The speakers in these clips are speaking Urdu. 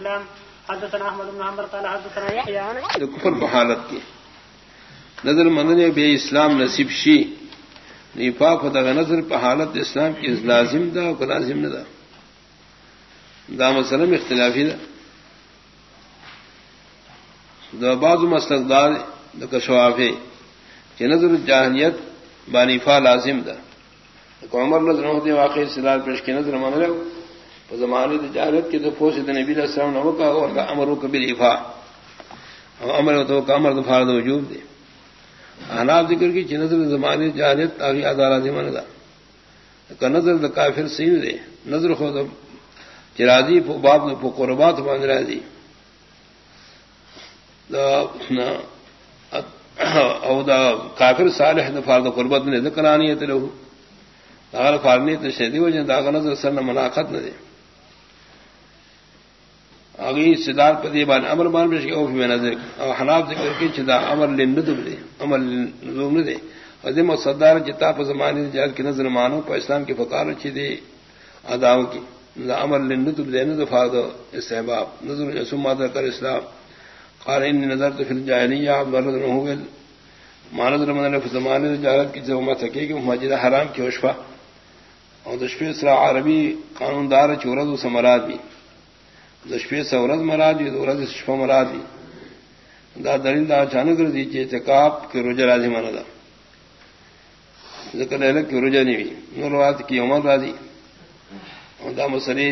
الاسلام حدثنا احمد بن حنبل قال حدثنا يحيى عن کفر بحالت کی نظر مندن بے اسلام نصیب شی نفاق ہوتا نظر پہ حالت اسلام کی لازم دا اور لازم نہ دا دا مسلم اختلافی دا دا بعض مسلک دار دا کشواف کہ نظر جاہلیت بانیفا لازم دا عمر نظر ہوتے واقعی سلال پیش کی نظر مان رہے زمانے جہالت کی تو فوج نبی علیہ السلام نے کا اور کا امر و کبیر افا امر تو کا امر تو فارد وجوب دے حالات ذکر کی نظر زمانے جہالت تاغی عدالت من دا کا نظر دا کافر سین دے نظر خود چراضی باب پو قربات باندھ راضی او دا کافر صالح دا فارد قربت نے ذکرانی ہے لہو داغل فارنی تو شہدی وجہ داغ نظر سر نہ مناقت نہ دے اگی صدار پتی بان امر بان پیش کے اوفی میں نظر اور حناب ذکر کی چدا امر لندب دے امر لنظوم دے۔ عظیم و صدار جتا پر زمانی جہاز کی نظر مانو، پر اسلام کی فقار اچھی دے اداؤں کی۔ امر لندب دے نظر فارد استحباب۔ نظر جسم مادر کر اسلام۔ قال انی نظر تو پھر جاہلیہ آپ مرد نہ ہوئے ماند رمضان زمانے جاگت کی جو مت کہ مسجد حرام کی وشفا اور دشپی سرا عربی قانون دار چورد و سمراد بھی دشپی سورد مراد بھی دورد شفا مراد بھی دا دلیل دا اچانک رضی چی اعتقاب کے رجا راضی مانا دا. ذکر لہلک کی رجا نہیں ہوئی نور روات کی عمر راضی دا مسئلے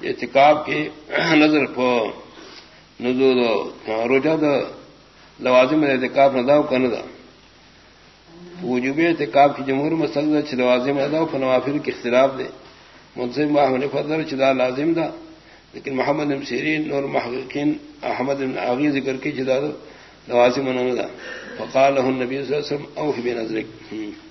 اعتقاب کے نظر پہ نظر رجا دا لوازم اعتقاب نہ دا کن دا. وجوب اعتقاب کی جمہور مسلم چ لوازم ادا فنوافر کے اختلاف دے منصف محمد فضل چدا لازم دا لیکن محمد ام سیرین اور محققین، احمد ام آغی ذکر کی جداد لوازم نہ دا فقال له النبي صلی اللہ علیہ وسلم او بنظرک